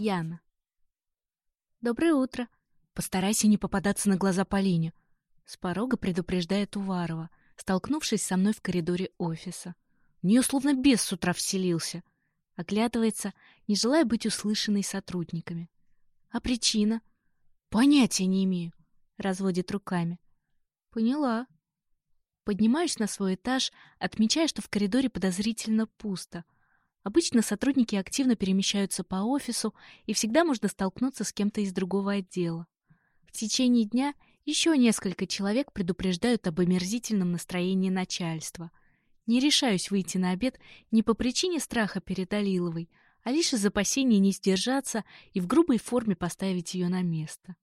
Яна. «Доброе утро!» «Постарайся не попадаться на глаза Полине!» С порога предупреждает Уварова, столкнувшись со мной в коридоре офиса. В нее словно бес с утра вселился. Оглядывается, не желая быть услышанной сотрудниками. «А причина?» «Понятия не имею!» Разводит руками. «Поняла!» Поднимаюсь на свой этаж, отмечая, что в коридоре подозрительно пусто — Обычно сотрудники активно перемещаются по офису, и всегда можно столкнуться с кем-то из другого отдела. В течение дня еще несколько человек предупреждают об омерзительном настроении начальства. Не решаюсь выйти на обед не по причине страха перед Алиловой, а лишь из опасения не сдержаться и в грубой форме поставить ее на место.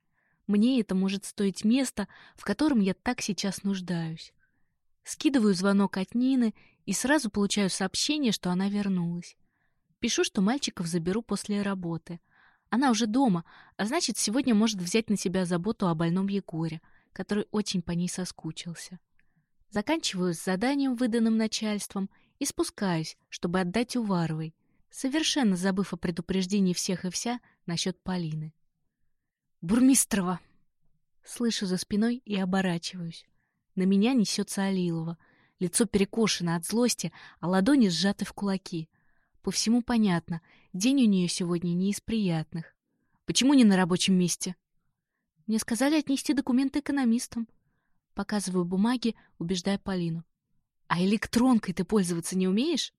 Мне это может стоить места, в котором я так сейчас нуждаюсь. Скидываю звонок от Нины и сразу получаю сообщение, что она вернулась. Пишу, что мальчиков заберу после работы. Она уже дома, а значит, сегодня может взять на себя заботу о больном Егоре, который очень по ней соскучился. Заканчиваю с заданием, выданным начальством, и спускаюсь, чтобы отдать Уваровой, совершенно забыв о предупреждении всех и вся насчет Полины. «Бурмистрова!» Слышу за спиной и оборачиваюсь. На меня несется Алилова — лицо перекошено от злости, а ладони сжаты в кулаки. По всему понятно, день у нее сегодня не из приятных. Почему не на рабочем месте? Мне сказали отнести документы экономистам. Показываю бумаги, убеждая Полину. А электронкой ты пользоваться не умеешь?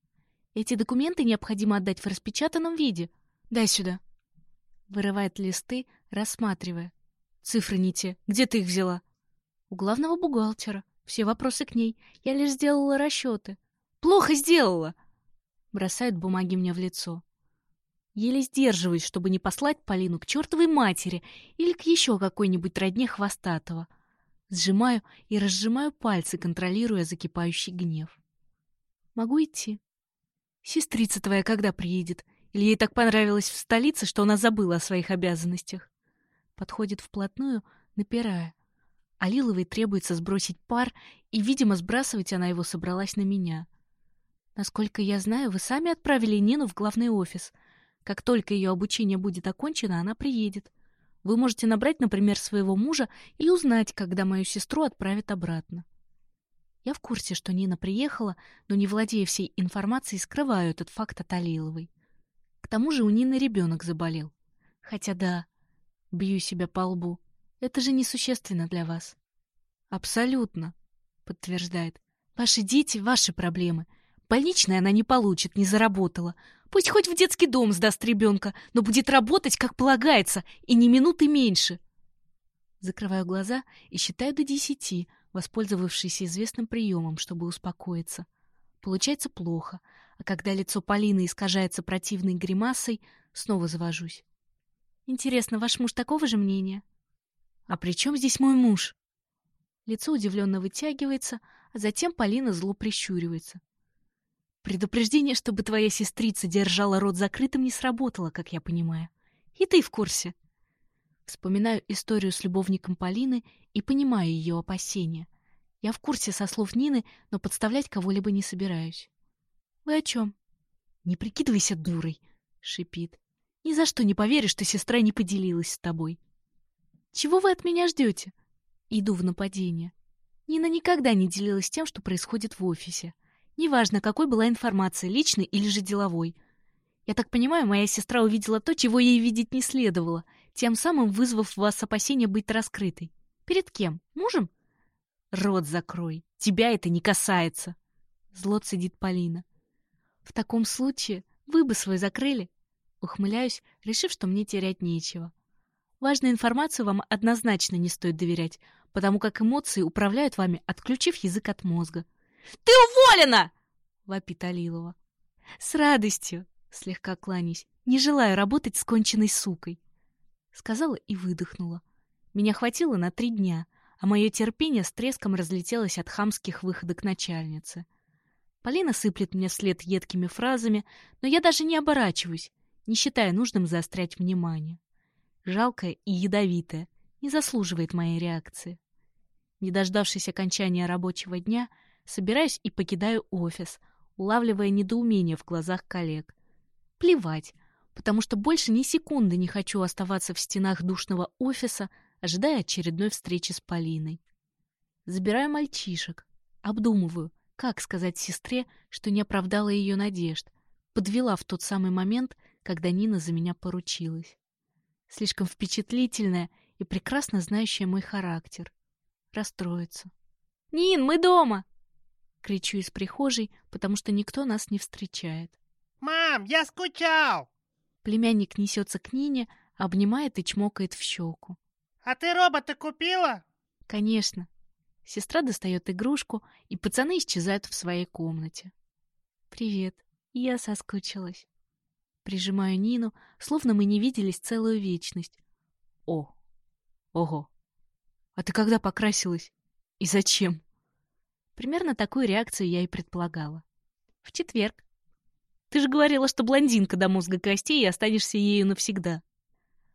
Эти документы необходимо отдать в распечатанном виде. Дай сюда. Вырывает листы, рассматривая. Цифры не те. Где ты их взяла? У главного бухгалтера. Все вопросы к ней. Я лишь сделала расчеты. Плохо сделала! Бросает бумаги мне в лицо. Еле сдерживаюсь, чтобы не послать Полину к чертовой матери или к еще какой-нибудь родне хвостатого. Сжимаю и разжимаю пальцы, контролируя закипающий гнев. Могу идти. Сестрица твоя когда приедет? Или ей так понравилось в столице, что она забыла о своих обязанностях? Подходит вплотную, напирая. Алиловой требуется сбросить пар, и, видимо, сбрасывать она его собралась на меня. Насколько я знаю, вы сами отправили Нину в главный офис. Как только ее обучение будет окончено, она приедет. Вы можете набрать, например, своего мужа и узнать, когда мою сестру отправят обратно. Я в курсе, что Нина приехала, но не владея всей информацией, скрываю этот факт от Алиловой. К тому же у Нины ребенок заболел. Хотя да, бью себя по лбу. Это же несущественно для вас. Абсолютно, подтверждает. Ваши дети — ваши проблемы. Больничная она не получит, не заработала. Пусть хоть в детский дом сдаст ребенка, но будет работать, как полагается, и ни минуты меньше. Закрываю глаза и считаю до десяти, воспользовавшись известным приемом, чтобы успокоиться. Получается плохо, а когда лицо Полины искажается противной гримасой, снова завожусь. Интересно, ваш муж такого же мнения? «А при чем здесь мой муж?» Лицо удивленно вытягивается, а затем Полина зло прищуривается. «Предупреждение, чтобы твоя сестрица держала рот закрытым, не сработало, как я понимаю. И ты в курсе». Вспоминаю историю с любовником Полины и понимаю ее опасения. Я в курсе со слов Нины, но подставлять кого-либо не собираюсь. «Вы о чем?» «Не прикидывайся дурой», — шипит. «Ни за что не поверишь, что сестра не поделилась с тобой». Чего вы от меня ждете? Иду в нападение. Нина никогда не делилась тем, что происходит в офисе. Неважно, какой была информация, личной или же деловой. Я так понимаю, моя сестра увидела то, чего ей видеть не следовало, тем самым вызвав в вас опасение быть раскрытой. Перед кем? Мужем? Рот закрой. Тебя это не касается. Зло цедит Полина. В таком случае вы бы свой закрыли. Ухмыляюсь, решив, что мне терять нечего. Важную информацию вам однозначно не стоит доверять, потому как эмоции управляют вами, отключив язык от мозга. «Ты уволена!» — вопит Алилова. «С радостью!» — слегка кланясь. «Не желаю работать с конченной сукой!» Сказала и выдохнула. Меня хватило на три дня, а мое терпение с треском разлетелось от хамских выходок начальницы. Полина сыплет мне вслед едкими фразами, но я даже не оборачиваюсь, не считая нужным заострять внимание жалко и ядовито, не заслуживает моей реакции. Не дождавшись окончания рабочего дня, собираюсь и покидаю офис, улавливая недоумение в глазах коллег. Плевать, потому что больше ни секунды не хочу оставаться в стенах душного офиса, ожидая очередной встречи с Полиной. Забираю мальчишек, обдумываю, как сказать сестре, что не оправдала ее надежд, подвела в тот самый момент, когда Нина за меня поручилась слишком впечатлительная и прекрасно знающая мой характер. Расстроится. «Нин, мы дома!» Кричу из прихожей, потому что никто нас не встречает. «Мам, я скучал!» Племянник несется к Нине, обнимает и чмокает в щеку. «А ты робота купила?» «Конечно». Сестра достает игрушку, и пацаны исчезают в своей комнате. «Привет, я соскучилась» прижимаю Нину, словно мы не виделись целую вечность. О! Ого! А ты когда покрасилась? И зачем? Примерно такую реакцию я и предполагала. В четверг. Ты же говорила, что блондинка до мозга костей и останешься ею навсегда.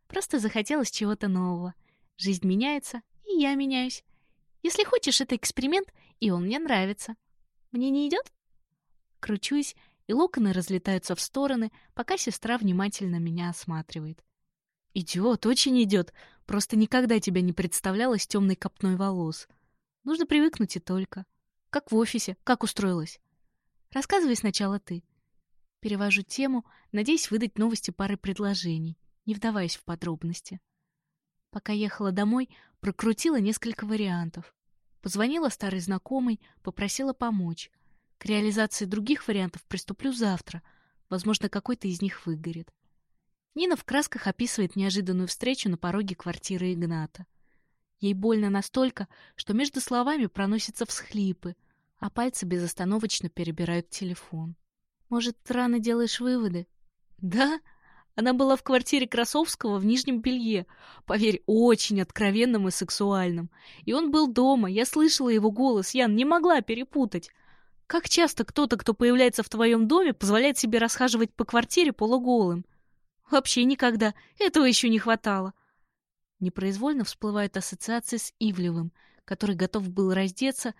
Просто захотелось чего-то нового. Жизнь меняется, и я меняюсь. Если хочешь, это эксперимент, и он мне нравится. Мне не идет? Кручусь и локоны разлетаются в стороны, пока сестра внимательно меня осматривает. «Идет, очень идет. Просто никогда тебя не представлялось темной копной волос. Нужно привыкнуть и только. Как в офисе, как устроилась?» «Рассказывай сначала ты». Перевожу тему, надеясь выдать новости пары предложений, не вдаваясь в подробности. Пока ехала домой, прокрутила несколько вариантов. Позвонила старой знакомой, попросила помочь к реализации других вариантов приступлю завтра. Возможно, какой-то из них выгорит. Нина в красках описывает неожиданную встречу на пороге квартиры Игната. Ей больно настолько, что между словами проносятся всхлипы, а пальцы безостановочно перебирают телефон. «Может, рано делаешь выводы?» «Да?» Она была в квартире Красовского в нижнем белье, поверь, очень откровенным и сексуальным, И он был дома, я слышала его голос, Ян, не могла перепутать. Как часто кто-то, кто появляется в твоем доме, позволяет себе расхаживать по квартире полуголым? Вообще никогда. Этого еще не хватало. Непроизвольно всплывают ассоциации с Ивлевым, который готов был раздеться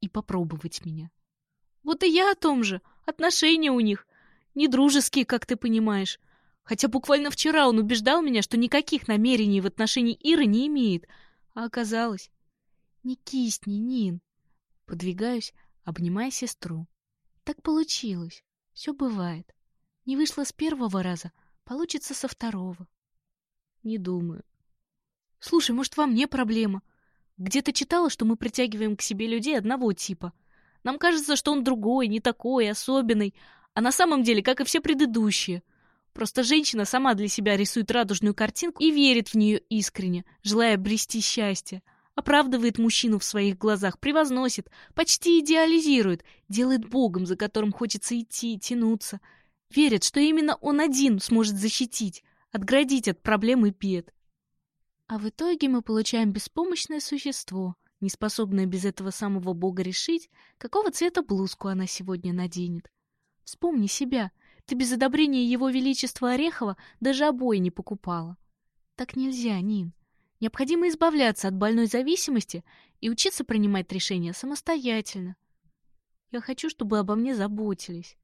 и попробовать меня. Вот и я о том же. Отношения у них. Не дружеские, как ты понимаешь. Хотя буквально вчера он убеждал меня, что никаких намерений в отношении Иры не имеет. А оказалось... Не кисни, Нин. Подвигаюсь, обнимая сестру. Так получилось. Все бывает. Не вышло с первого раза, получится со второго. Не думаю. Слушай, может, во мне проблема? Где-то читала, что мы притягиваем к себе людей одного типа. Нам кажется, что он другой, не такой, особенный. А на самом деле, как и все предыдущие. Просто женщина сама для себя рисует радужную картинку и верит в нее искренне, желая обрести счастье оправдывает мужчину в своих глазах, превозносит, почти идеализирует, делает богом, за которым хочется идти, тянуться. Верит, что именно он один сможет защитить, отградить от проблем и бед. А в итоге мы получаем беспомощное существо, неспособное без этого самого бога решить, какого цвета блузку она сегодня наденет. Вспомни себя. Ты без одобрения его величества Орехова даже обои не покупала. Так нельзя, Нин. Необходимо избавляться от больной зависимости и учиться принимать решения самостоятельно. Я хочу, чтобы обо мне заботились.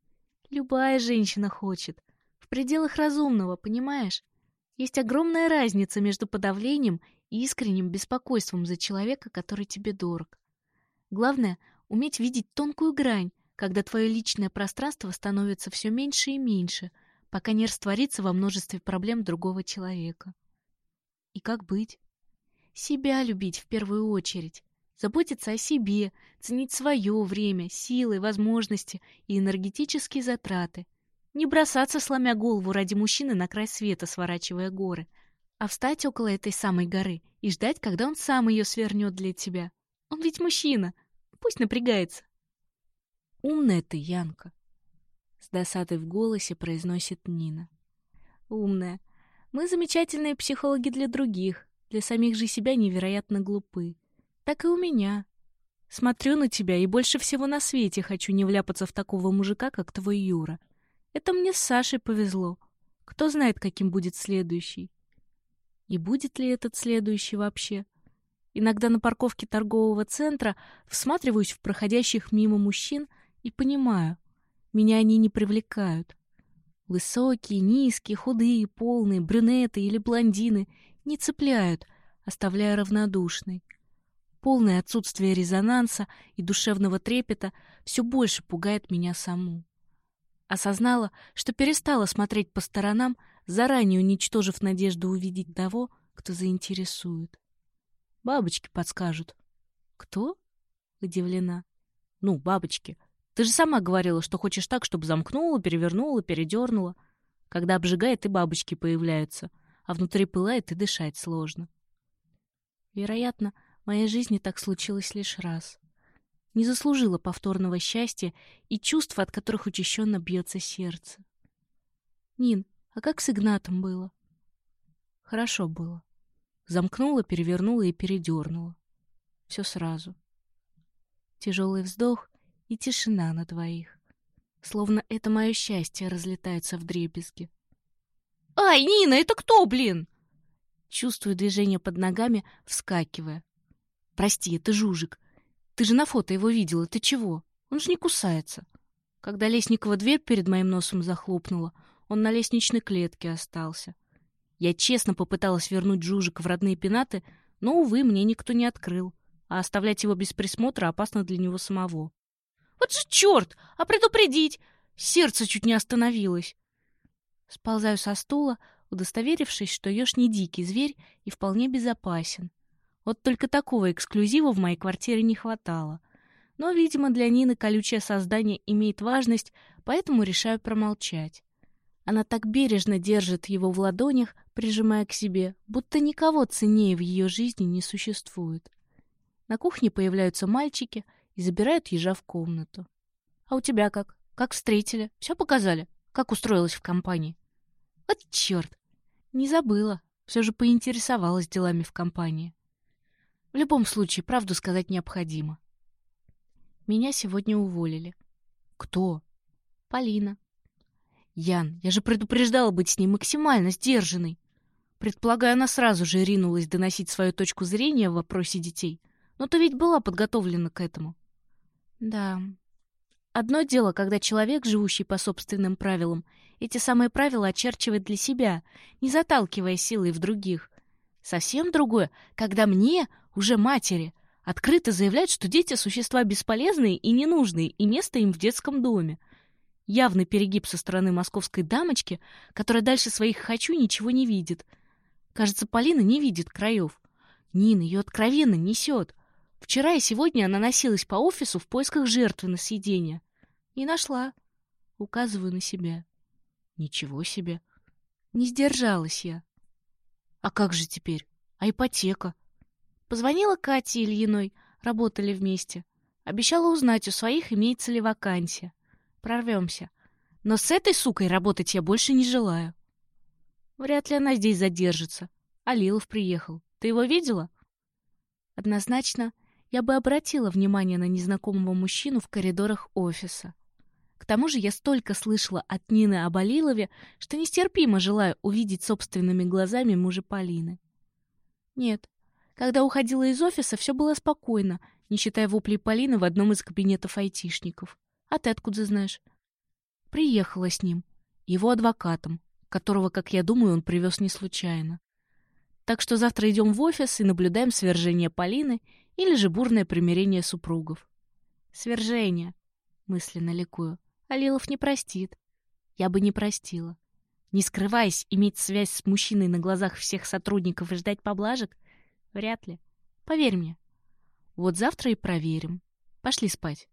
Любая женщина хочет. В пределах разумного, понимаешь? Есть огромная разница между подавлением и искренним беспокойством за человека, который тебе дорог. Главное — уметь видеть тонкую грань, когда твое личное пространство становится все меньше и меньше, пока не растворится во множестве проблем другого человека. И как быть? Себя любить в первую очередь. Заботиться о себе, ценить свое время, силы, возможности и энергетические затраты. Не бросаться, сломя голову ради мужчины на край света, сворачивая горы, а встать около этой самой горы и ждать, когда он сам ее свернет для тебя. Он ведь мужчина, пусть напрягается. «Умная ты, Янка!» С досадой в голосе произносит Нина. «Умная!» Мы замечательные психологи для других, для самих же себя невероятно глупы. Так и у меня. Смотрю на тебя и больше всего на свете хочу не вляпаться в такого мужика, как твой Юра. Это мне с Сашей повезло. Кто знает, каким будет следующий. И будет ли этот следующий вообще? Иногда на парковке торгового центра всматриваюсь в проходящих мимо мужчин и понимаю, меня они не привлекают. Высокие, низкие, худые, полные, брюнеты или блондины не цепляют, оставляя равнодушной. Полное отсутствие резонанса и душевного трепета все больше пугает меня саму. Осознала, что перестала смотреть по сторонам, заранее уничтожив надежду увидеть того, кто заинтересует. Бабочки подскажут. «Кто?» — удивлена. «Ну, бабочки», ты же сама говорила, что хочешь так, чтобы замкнула, перевернула, передернула. Когда обжигает, и бабочки появляются, а внутри пылает, и дышать сложно. Вероятно, в моей жизни так случилось лишь раз. Не заслужила повторного счастья и чувств, от которых учащенно бьется сердце. Нин, а как с Игнатом было? Хорошо было. Замкнула, перевернула и передернула. Все сразу. Тяжелый вздох, и тишина на двоих. Словно это мое счастье разлетается в дребезги. «Ай, Нина, это кто, блин?» Чувствую движение под ногами, вскакивая. «Прости, это Жужик. Ты же на фото его видела, ты чего? Он же не кусается». Когда Лесникова дверь перед моим носом захлопнула, он на лестничной клетке остался. Я честно попыталась вернуть жужика в родные пенаты, но, увы, мне никто не открыл, а оставлять его без присмотра опасно для него самого. Вот же черт! А предупредить!» Сердце чуть не остановилось. Сползаю со стула, удостоверившись, что еж не дикий зверь и вполне безопасен. Вот только такого эксклюзива в моей квартире не хватало. Но, видимо, для Нины колючее создание имеет важность, поэтому решаю промолчать. Она так бережно держит его в ладонях, прижимая к себе, будто никого ценнее в ее жизни не существует. На кухне появляются мальчики — и забирают ежа в комнату. А у тебя как? Как встретили? Все показали? Как устроилась в компании? Вот черт! Не забыла. Все же поинтересовалась делами в компании. В любом случае, правду сказать необходимо. Меня сегодня уволили. Кто? Полина. Ян, я же предупреждала быть с ней максимально сдержанной. Предполагаю, она сразу же ринулась доносить свою точку зрения в вопросе детей. Но ты ведь была подготовлена к этому. Да. Одно дело, когда человек, живущий по собственным правилам, эти самые правила очерчивает для себя, не заталкивая силой в других. Совсем другое, когда мне, уже матери, открыто заявляют, что дети — существа бесполезные и ненужные, и место им в детском доме. Явный перегиб со стороны московской дамочки, которая дальше своих «хочу» ничего не видит. Кажется, Полина не видит краев. Нина ее откровенно несет. Вчера и сегодня она носилась по офису в поисках жертвы на съедение. Не нашла. Указываю на себя. Ничего себе. Не сдержалась я. А как же теперь? А ипотека? Позвонила Кате Ильиной, работали вместе. Обещала узнать, у своих имеется ли вакансия. Прорвемся. Но с этой сукой работать я больше не желаю. Вряд ли она здесь задержится. Алилов приехал. Ты его видела? Однозначно я бы обратила внимание на незнакомого мужчину в коридорах офиса. К тому же я столько слышала от Нины об Алилове, что нестерпимо желаю увидеть собственными глазами мужа Полины. Нет, когда уходила из офиса, все было спокойно, не считая воплей Полины в одном из кабинетов айтишников. А ты откуда знаешь? Приехала с ним, его адвокатом, которого, как я думаю, он привез не случайно. Так что завтра идем в офис и наблюдаем свержение Полины — или же бурное примирение супругов. Свержение. Мысленно ликую. Алилов не простит. Я бы не простила. Не скрываясь, иметь связь с мужчиной на глазах всех сотрудников и ждать поблажек? Вряд ли. Поверь мне. Вот завтра и проверим. Пошли спать.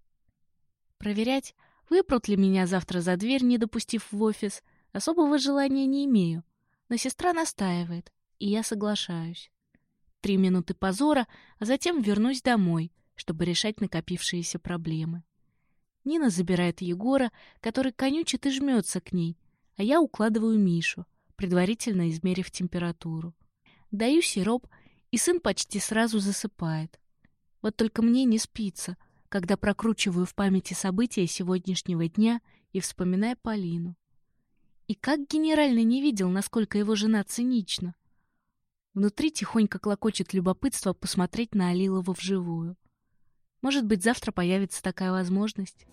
Проверять, выпрут ли меня завтра за дверь, не допустив в офис, особого желания не имею. Но сестра настаивает, и я соглашаюсь три минуты позора, а затем вернусь домой, чтобы решать накопившиеся проблемы. Нина забирает Егора, который конючит и жмется к ней, а я укладываю Мишу, предварительно измерив температуру. Даю сироп, и сын почти сразу засыпает. Вот только мне не спится, когда прокручиваю в памяти события сегодняшнего дня и вспоминая Полину. И как генеральный не видел, насколько его жена цинична — Внутри тихонько клокочет любопытство посмотреть на Алилова вживую. Может быть, завтра появится такая возможность.